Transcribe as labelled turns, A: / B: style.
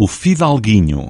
A: o fidalguinho.